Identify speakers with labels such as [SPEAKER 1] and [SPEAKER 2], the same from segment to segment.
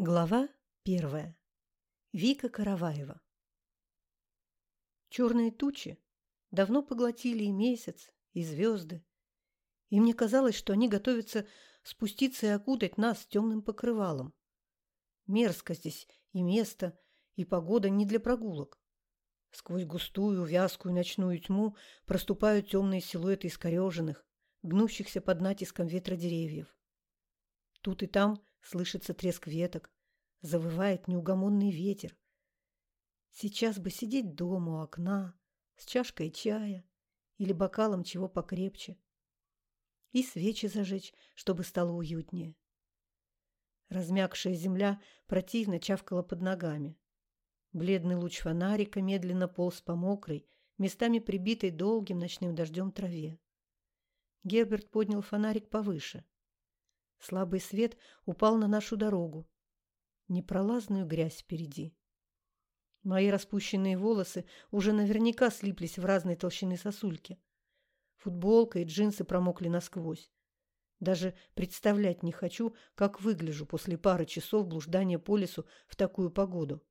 [SPEAKER 1] Глава первая. Вика Караваева. Черные тучи давно поглотили и месяц, и звезды, и мне казалось, что они готовятся спуститься и окутать нас темным покрывалом. Мерзко здесь и место, и погода не для прогулок. Сквозь густую, вязкую ночную тьму проступают темные силуэты искореженных, гнущихся под натиском ветра деревьев. Тут и там слышится треск веток, завывает неугомонный ветер. Сейчас бы сидеть дома у окна с чашкой чая или бокалом чего покрепче. И свечи зажечь, чтобы стало уютнее. Размягшая земля противно чавкала под ногами. Бледный луч фонарика медленно полз по мокрой, местами прибитой долгим ночным дождем траве. Герберт поднял фонарик повыше. Слабый свет упал на нашу дорогу, непролазную грязь впереди. Мои распущенные волосы уже наверняка слиплись в разные толщины сосульки. Футболка и джинсы промокли насквозь. Даже представлять не хочу, как выгляжу после пары часов блуждания по лесу в такую погоду.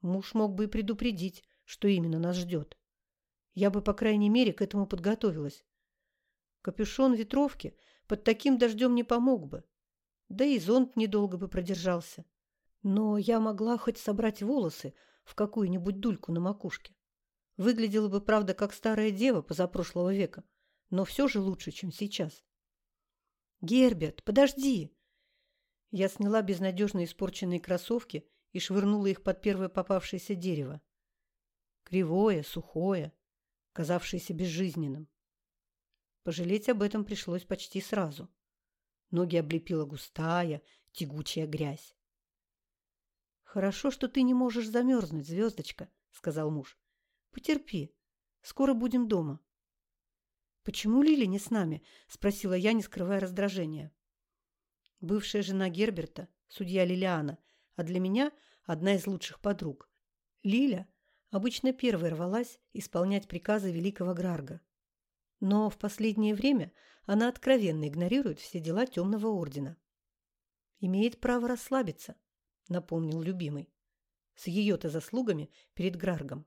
[SPEAKER 1] Муж мог бы и предупредить, что именно нас ждет. Я бы, по крайней мере, к этому подготовилась. Капюшон ветровки под таким дождем не помог бы. Да и зонт недолго бы продержался. Но я могла хоть собрать волосы в какую-нибудь дульку на макушке. Выглядела бы, правда, как старая дева позапрошлого века, но все же лучше, чем сейчас. «Герберт, подожди!» Я сняла безнадежно испорченные кроссовки и швырнула их под первое попавшееся дерево. Кривое, сухое, казавшееся безжизненным. Пожалеть об этом пришлось почти сразу. Ноги облепила густая, тягучая грязь. «Хорошо, что ты не можешь замерзнуть, звездочка», — сказал муж. «Потерпи. Скоро будем дома». «Почему Лили не с нами?» — спросила я, не скрывая раздражения. Бывшая жена Герберта, судья Лилиана, а для меня одна из лучших подруг. Лиля обычно первой рвалась исполнять приказы великого Грарга. Но в последнее время она откровенно игнорирует все дела темного ордена. «Имеет право расслабиться», — напомнил любимый. «С ее-то заслугами перед Граргом».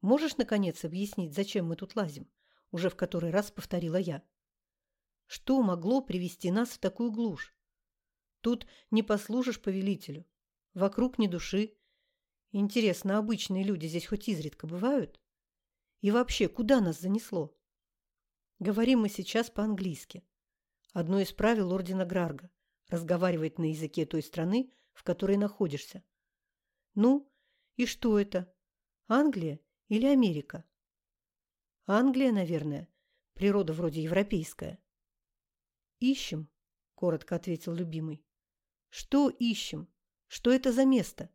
[SPEAKER 1] «Можешь, наконец, объяснить, зачем мы тут лазим?» — уже в который раз повторила я. «Что могло привести нас в такую глушь? Тут не послужишь повелителю. Вокруг ни души. Интересно, обычные люди здесь хоть изредка бывают? И вообще, куда нас занесло?» Говорим мы сейчас по-английски. Одно из правил Ордена Грарга – разговаривать на языке той страны, в которой находишься. Ну, и что это? Англия или Америка? Англия, наверное. Природа вроде европейская. Ищем, коротко ответил любимый. Что ищем? Что это за место?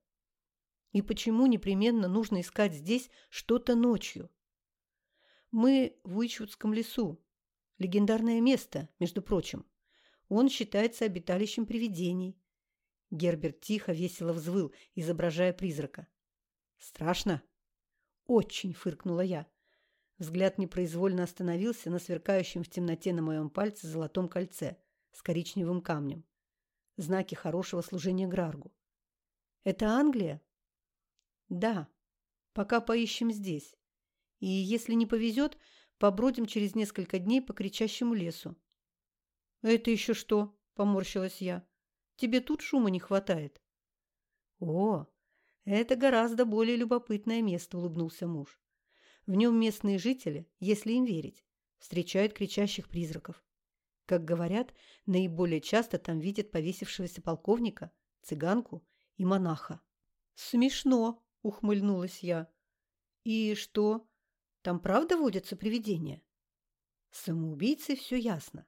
[SPEAKER 1] И почему непременно нужно искать здесь что-то ночью? Мы в Уичвудском лесу. Легендарное место, между прочим. Он считается обиталищем привидений. Герберт тихо, весело взвыл, изображая призрака. «Страшно?» «Очень!» – фыркнула я. Взгляд непроизвольно остановился на сверкающем в темноте на моем пальце золотом кольце с коричневым камнем. Знаки хорошего служения Граргу. «Это Англия?» «Да. Пока поищем здесь. И, если не повезет, побродим через несколько дней по кричащему лесу. «Это еще что?» – поморщилась я. «Тебе тут шума не хватает». «О, это гораздо более любопытное место», – улыбнулся муж. «В нем местные жители, если им верить, встречают кричащих призраков. Как говорят, наиболее часто там видят повесившегося полковника, цыганку и монаха». «Смешно», – ухмыльнулась я. «И что, там правда водятся привидения? Самоубийцы все ясно.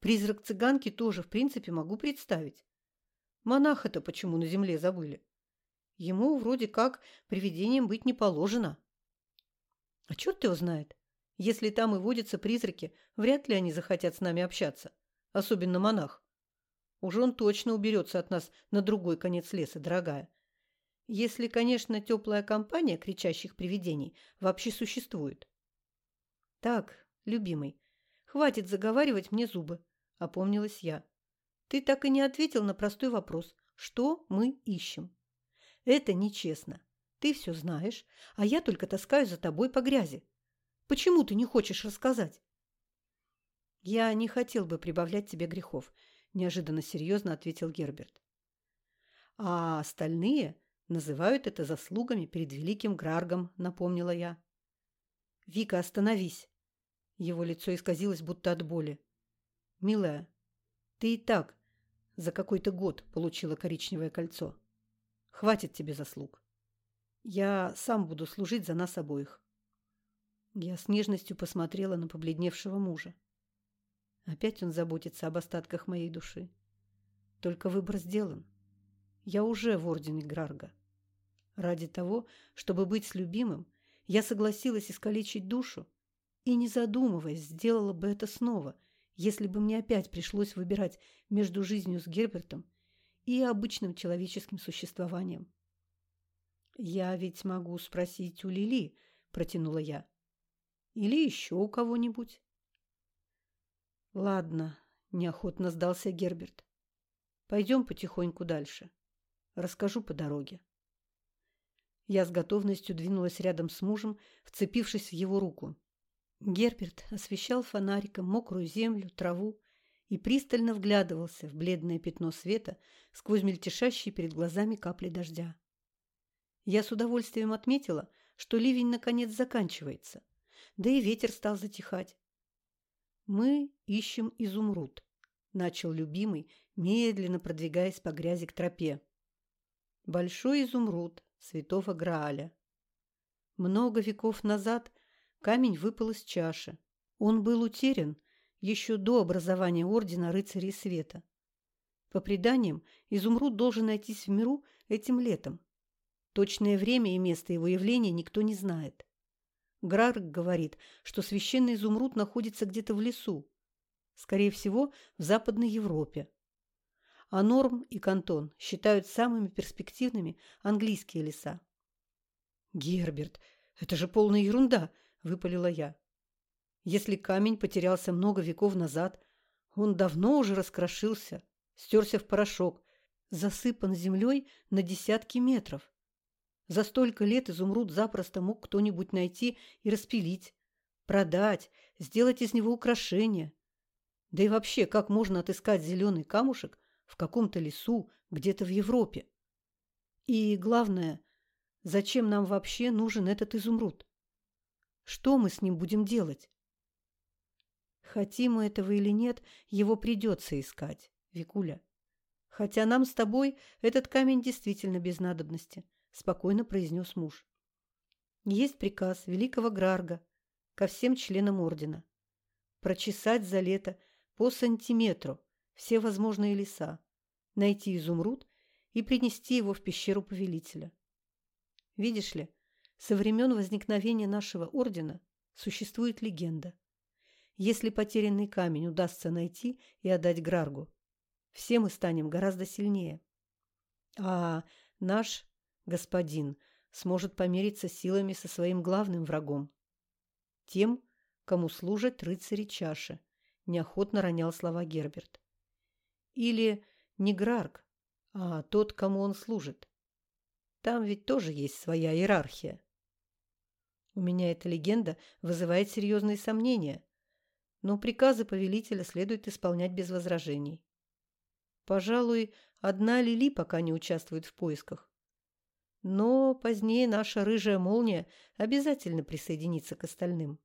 [SPEAKER 1] Призрак цыганки тоже, в принципе, могу представить. Монаха-то почему на земле забыли? Ему вроде как привидением быть не положено. А черт его знает. Если там и водятся призраки, вряд ли они захотят с нами общаться. Особенно монах. Уже он точно уберется от нас на другой конец леса, дорогая. Если, конечно, теплая компания кричащих привидений вообще существует. Так, любимый, хватит заговаривать мне зубы, опомнилась я. Ты так и не ответил на простой вопрос, что мы ищем. Это нечестно. Ты все знаешь, а я только таскаю за тобой по грязи. Почему ты не хочешь рассказать? Я не хотел бы прибавлять тебе грехов, неожиданно серьезно ответил Герберт. А остальные называют это заслугами перед великим Граргом, напомнила я. Вика, остановись. Его лицо исказилось будто от боли. Милая, ты и так за какой-то год получила коричневое кольцо. Хватит тебе заслуг. Я сам буду служить за нас обоих. Я с нежностью посмотрела на побледневшего мужа. Опять он заботится об остатках моей души. Только выбор сделан. Я уже в ордене Грарга. Ради того, чтобы быть с любимым, я согласилась искалечить душу и, не задумываясь, сделала бы это снова – если бы мне опять пришлось выбирать между жизнью с Гербертом и обычным человеческим существованием. «Я ведь могу спросить у Лили», – протянула я. «Или еще у кого-нибудь». «Ладно», – неохотно сдался Герберт. «Пойдем потихоньку дальше. Расскажу по дороге». Я с готовностью двинулась рядом с мужем, вцепившись в его руку. Герберт освещал фонариком мокрую землю, траву и пристально вглядывался в бледное пятно света сквозь мельтешащие перед глазами капли дождя. Я с удовольствием отметила, что ливень наконец заканчивается, да и ветер стал затихать. «Мы ищем изумруд», – начал любимый, медленно продвигаясь по грязи к тропе. «Большой изумруд святого Грааля. Много веков назад Камень выпал из чаши. Он был утерян еще до образования Ордена Рыцарей Света. По преданиям, изумруд должен найтись в миру этим летом. Точное время и место его явления никто не знает. Грарк говорит, что священный изумруд находится где-то в лесу, скорее всего, в Западной Европе. А Норм и Кантон считают самыми перспективными английские леса. «Герберт, это же полная ерунда!» – выпалила я. Если камень потерялся много веков назад, он давно уже раскрошился, стерся в порошок, засыпан землей на десятки метров. За столько лет изумруд запросто мог кто-нибудь найти и распилить, продать, сделать из него украшение. Да и вообще, как можно отыскать зеленый камушек в каком-то лесу где-то в Европе? И главное, зачем нам вообще нужен этот изумруд? Что мы с ним будем делать? Хотим мы этого или нет, его придется искать, Викуля. Хотя нам с тобой этот камень действительно без надобности, спокойно произнес муж. Есть приказ великого Грарга ко всем членам ордена. Прочесать за лето по сантиметру все возможные леса, найти изумруд и принести его в пещеру повелителя. Видишь ли, со времен возникновения нашего ордена существует легенда. Если потерянный камень удастся найти и отдать Граргу, все мы станем гораздо сильнее. А наш господин сможет помериться силами со своим главным врагом. Тем, кому служат рыцари чаши, неохотно ронял слова Герберт. Или не Грарг, а тот, кому он служит. Там ведь тоже есть своя иерархия. У меня эта легенда вызывает серьезные сомнения, но приказы повелителя следует исполнять без возражений. Пожалуй, одна Лили пока не участвует в поисках. Но позднее наша рыжая молния обязательно присоединится к остальным.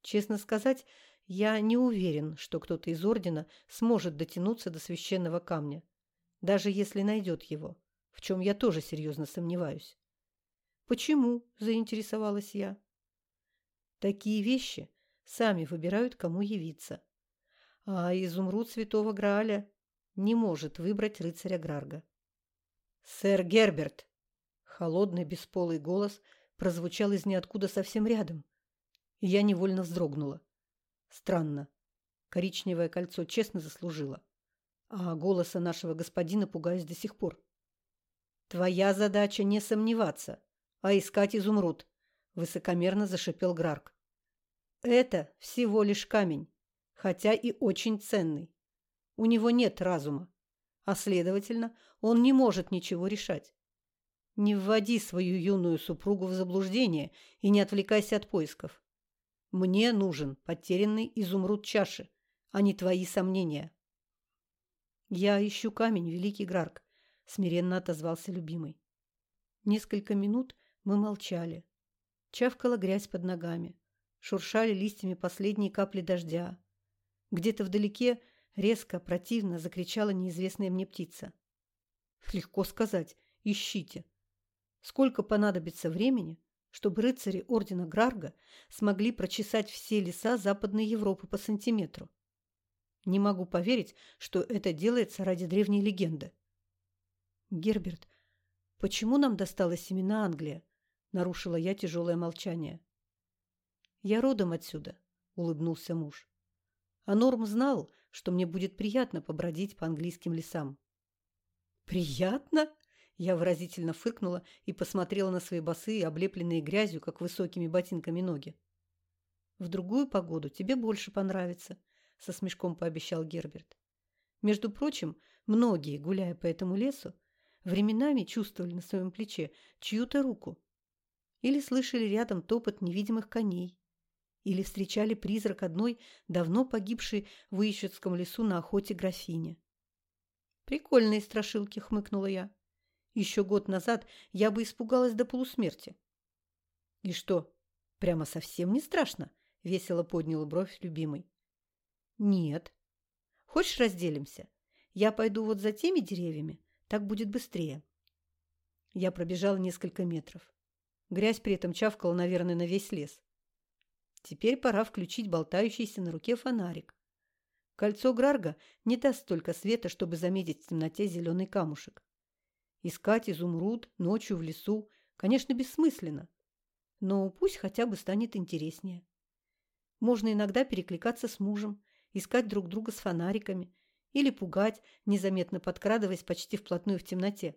[SPEAKER 1] Честно сказать, я не уверен, что кто-то из Ордена сможет дотянуться до священного камня, даже если найдет его, в чем я тоже серьезно сомневаюсь. «Почему?» – заинтересовалась я. «Такие вещи сами выбирают, кому явиться. А изумруд святого Грааля не может выбрать рыцаря Грарга». «Сэр Герберт!» – холодный бесполый голос прозвучал из ниоткуда совсем рядом, я невольно вздрогнула. Странно. Коричневое кольцо честно заслужило, а голоса нашего господина пугаюсь до сих пор. «Твоя задача не сомневаться», а искать изумруд», – высокомерно зашипел Грарк. «Это всего лишь камень, хотя и очень ценный. У него нет разума, а, следовательно, он не может ничего решать. Не вводи свою юную супругу в заблуждение и не отвлекайся от поисков. Мне нужен потерянный изумруд чаши, а не твои сомнения. Я ищу камень, великий Грарк, смиренно отозвался любимый. Несколько минут мы молчали. Чавкала грязь под ногами. Шуршали листьями последние капли дождя. Где-то вдалеке резко, противно закричала неизвестная мне птица. Легко сказать. Ищите. Сколько понадобится времени, чтобы рыцари ордена Грарга смогли прочесать все леса Западной Европы по сантиметру? Не могу поверить, что это делается ради древней легенды. Герберт, почему нам досталась именно Англия? Нарушила я тяжелое молчание. Я родом отсюда, улыбнулся муж. А Норм знал, что мне будет приятно побродить по английским лесам. Приятно? Я выразительно фыркнула и посмотрела на свои босые, облепленные грязью, как высокими ботинками ноги. «В другую погоду тебе больше понравится», — со смешком пообещал Герберт. Между прочим, многие, гуляя по этому лесу, временами чувствовали на своем плече чью-то руку или слышали рядом топот невидимых коней, или встречали призрак одной давно погибшей в Ищетском лесу на охоте графини. «Прикольные страшилки», — хмыкнула я. Еще год назад я бы испугалась до полусмерти. И что, прямо совсем не страшно? Весело поднял бровь любимый. Нет. Хочешь, разделимся? Я пойду вот за теми деревьями, так будет быстрее. Я пробежала несколько метров. Грязь при этом чавкала, наверное, на весь лес. Теперь пора включить болтающийся на руке фонарик. Кольцо Грарга не даст столько света, чтобы заметить в темноте зеленый камушек. Искать изумруд ночью в лесу, конечно, бессмысленно. Но пусть хотя бы станет интереснее. Можно иногда перекликаться с мужем, искать друг друга с фонариками или пугать, незаметно подкрадываясь почти вплотную в темноте.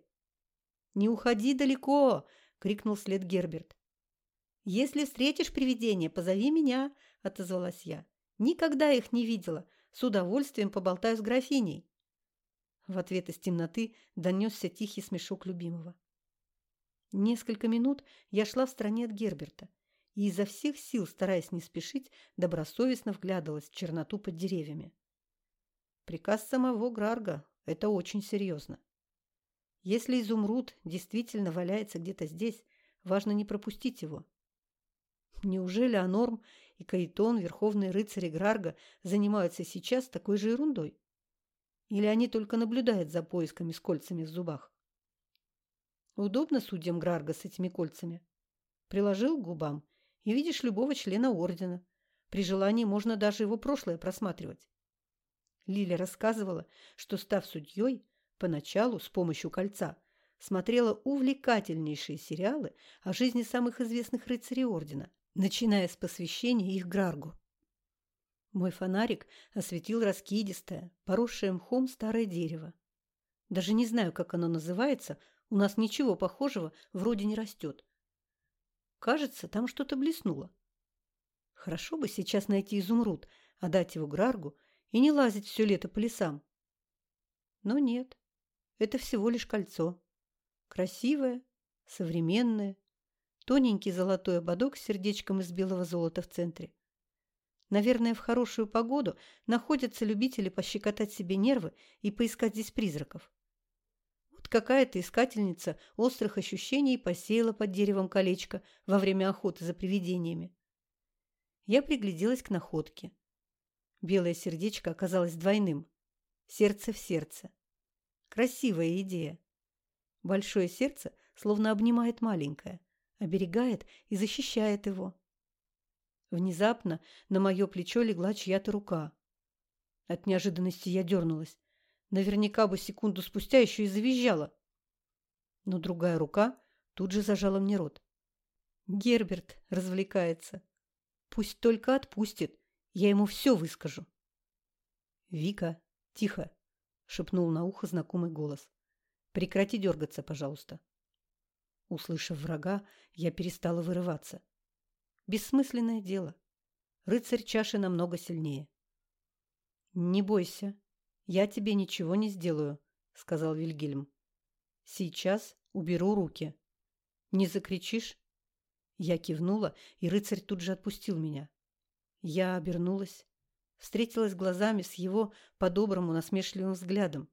[SPEAKER 1] «Не уходи далеко!» — крикнул след Герберт. «Если встретишь привидение, позови меня!» — отозвалась я. «Никогда их не видела. С удовольствием поболтаю с графиней». В ответ из темноты донесся тихий смешок любимого. Несколько минут я шла в стороне от Герберта и изо всех сил, стараясь не спешить, добросовестно вглядывалась в черноту под деревьями. Приказ самого Грарга – это очень серьезно. Если изумруд действительно валяется где-то здесь, важно не пропустить его. Неужели Анорм и Каитон, верховные рыцари Грарга, занимаются сейчас такой же ерундой? Или они только наблюдают за поисками с кольцами в зубах? Удобно судьям Грарга с этими кольцами. Приложил к губам и видишь любого члена ордена. При желании можно даже его прошлое просматривать. Лиля рассказывала, что, став судьей, поначалу с помощью кольца смотрела увлекательнейшие сериалы о жизни самых известных рыцарей ордена, начиная с посвящения их Граргу. Мой фонарик осветил раскидистое, поросшее мхом старое дерево. Даже не знаю, как оно называется, у нас ничего похожего вроде не растет. Кажется, там что-то блеснуло. Хорошо бы сейчас найти изумруд, отдать его Граргу и не лазить все лето по лесам. Но нет, это всего лишь кольцо. Красивое, современное, тоненький золотой ободок с сердечком из белого золота в центре. Наверное, в хорошую погоду находятся любители пощекотать себе нервы и поискать здесь призраков. Вот какая-то искательница острых ощущений посеяла под деревом колечко во время охоты за привидениями. Я пригляделась к находке. Белое сердечко оказалось двойным. Сердце в сердце. Красивая идея. Большое сердце словно обнимает маленькое, оберегает и защищает его. Внезапно на мое плечо легла чья-то рука. От неожиданности я дернулась. Наверняка бы секунду спустя еще и завизжала. Но другая рука тут же зажала мне рот. Герберт развлекается. Пусть только отпустит. Я ему все выскажу. «Вика, тихо!» — шепнул на ухо знакомый голос. «Прекрати дергаться, пожалуйста». Услышав врага, я перестала вырываться. Бессмысленное дело. Рыцарь чаши намного сильнее. Не бойся. «Я тебе ничего не сделаю», — сказал Вильгельм. «Сейчас уберу руки. Не закричишь?» Я кивнула, и рыцарь тут же отпустил меня. Я обернулась, встретилась глазами с его по-доброму насмешливым взглядом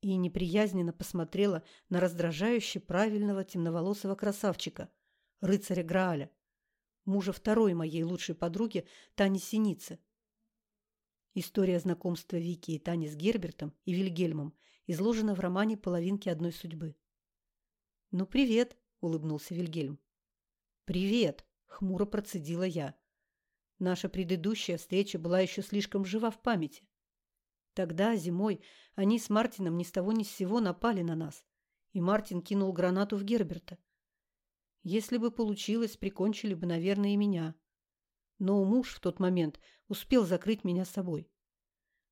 [SPEAKER 1] и неприязненно посмотрела на раздражающе правильного темноволосого красавчика, рыцаря Грааля, мужа второй моей лучшей подруги Тани Синицы. История знакомства Вики и Тани с Гербертом и Вильгельмом изложена в романе «Половинки одной судьбы». «Ну, привет!» – улыбнулся Вильгельм. «Привет!» – хмуро процедила я. Наша предыдущая встреча была еще слишком жива в памяти. Тогда, зимой, они с Мартином ни с того ни с сего напали на нас, и Мартин кинул гранату в Герберта. Если бы получилось, прикончили бы, наверное, и меня. Но муж в тот момент успел закрыть меня собой.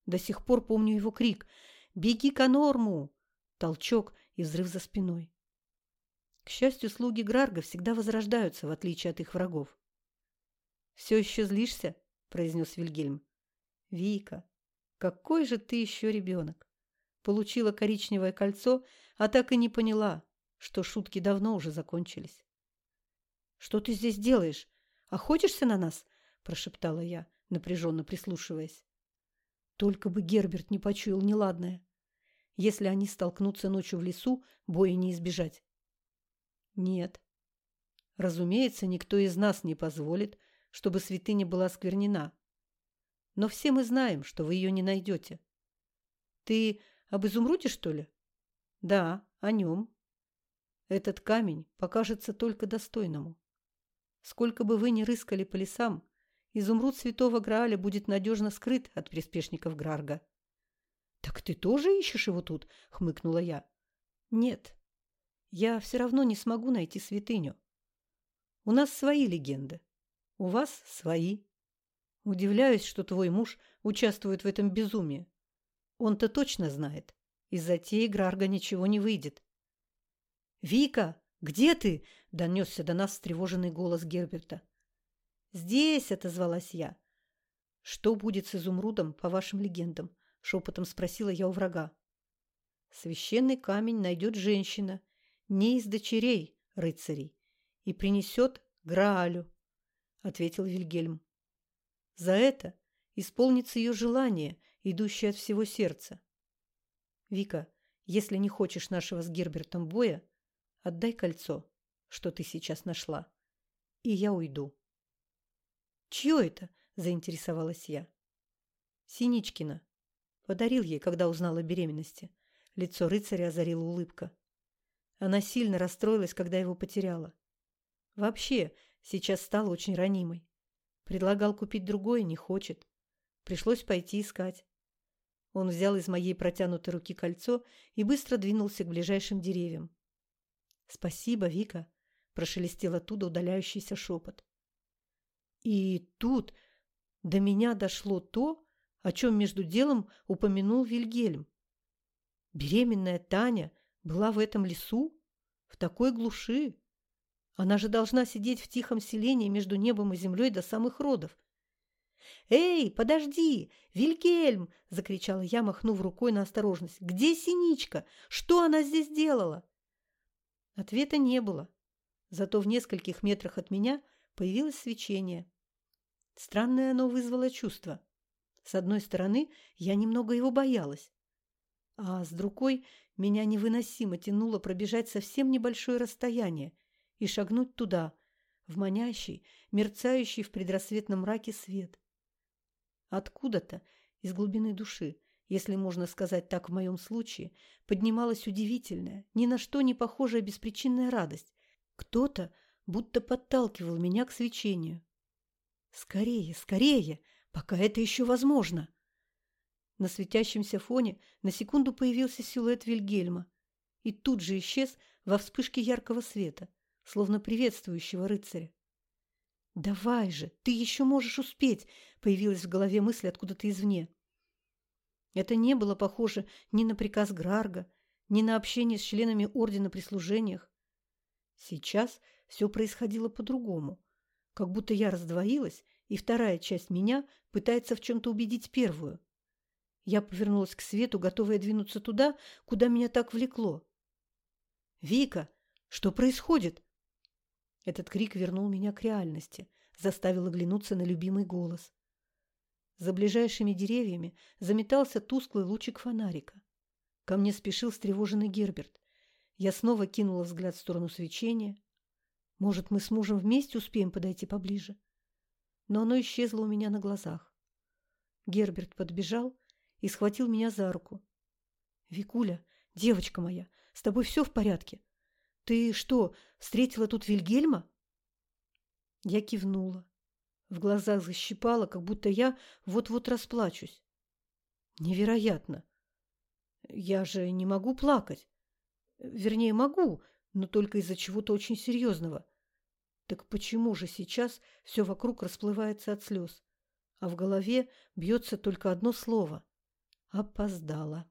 [SPEAKER 1] До сих пор помню его крик «Беги к норму!» Толчок и взрыв за спиной. К счастью, слуги Грарга всегда возрождаются, в отличие от их врагов. «Все еще злишься?» – произнес Вильгельм. «Вика, какой же ты еще ребенок! Получила коричневое кольцо, а так и не поняла, что шутки давно уже закончились». «Что ты здесь делаешь? Охотишься на нас?» – прошептала я, напряженно прислушиваясь. Только бы Герберт не почуял неладное. Если они столкнутся ночью в лесу, боя не избежать. Нет. Разумеется, никто из нас не позволит, чтобы святыня была осквернена. Но все мы знаем, что вы ее не найдете. Ты об изумруде, что ли? Да, о нем. Этот камень покажется только достойному. Сколько бы вы ни рыскали по лесам, изумруд святого Грааля будет надежно скрыт от приспешников Грарга. «Так ты тоже ищешь его тут?» — хмыкнула я. «Нет, я все равно не смогу найти святыню. У нас свои легенды, у вас свои. Удивляюсь, что твой муж участвует в этом безумии. Он-то точно знает, из затеи Грарга ничего не выйдет. «Вика, где ты?» – донесся до нас встревоженный голос Герберта. «Здесь!» – отозвалась я. «Что будет с изумрудом, по вашим легендам?» – шепотом спросила я у врага. «Священный камень найдет женщина – не из дочерей рыцарей и принесет Граалю, — ответил Вильгельм. За это исполнится ее желание, идущее от всего сердца. Вика, если не хочешь нашего с Гербертом боя, отдай кольцо, что ты сейчас нашла, и я уйду. Чье это? — заинтересовалась я. Синичкина. Подарил ей, когда узнала о беременности. Лицо рыцаря озарила улыбка. Она сильно расстроилась, когда его потеряла. Вообще, сейчас стала очень ранимой. Предлагал купить другое, не хочет. Пришлось пойти искать. Он взял из моей протянутой руки кольцо и быстро двинулся к ближайшим деревьям. «Спасибо, Вика», – прошелестел оттуда удаляющийся шепот. И тут до меня дошло то, о чем между делом упомянул Вильгельм. Беременная Таня – была в этом лесу? В такой глуши? Она же должна сидеть в тихом селении между небом и землей до самых родов. «Эй, подожди! Вильгельм!» – закричала я, махнув рукой на осторожность. «Где Синичка? Что она здесь делала?» Ответа не было. Зато в нескольких метрах от меня появилось свечение. Странное оно вызвало чувство. С одной стороны, я немного его боялась, а с другой меня невыносимо тянуло пробежать совсем небольшое расстояние и шагнуть туда, в манящий, мерцающий в предрассветном мраке свет. Откуда-то, из глубины души, если можно сказать так в моем случае, поднималась удивительная, ни на что не похожая беспричинная радость. Кто-то будто подталкивал меня к свечению. «Скорее, скорее, пока это еще возможно!» На светящемся фоне на секунду появился силуэт Вильгельма и тут же исчез во вспышке яркого света, словно приветствующего рыцаря. «Давай же, ты еще можешь успеть!» — появилась в голове мысль откуда-то извне. Это не было похоже ни на приказ Грарга, ни на общение с членами Ордена при служениях. Сейчас все происходило по-другому, как будто я раздвоилась, и вторая часть меня пытается в чем-то убедить первую. Я повернулась к свету, готовая двинуться туда, куда меня так влекло. «Вика, что происходит?» Этот крик вернул меня к реальности, заставил оглянуться на любимый голос. За ближайшими деревьями заметался тусклый лучик фонарика. Ко мне спешил встревоженный Герберт. Я снова кинула взгляд в сторону свечения. Может, мы с мужем вместе успеем подойти поближе? Но оно исчезло у меня на глазах. Герберт подбежал и схватил меня за руку. «Викуля, девочка моя, с тобой все в порядке? Ты что, встретила тут Вильгельма?» Я кивнула. В глазах защипала, как будто я вот-вот расплачусь. Невероятно! Я же не могу плакать. Вернее, могу, но только из-за чего-то очень серьезного. Так почему же сейчас все вокруг расплывается от слез, а в голове бьется только одно слово — опоздала.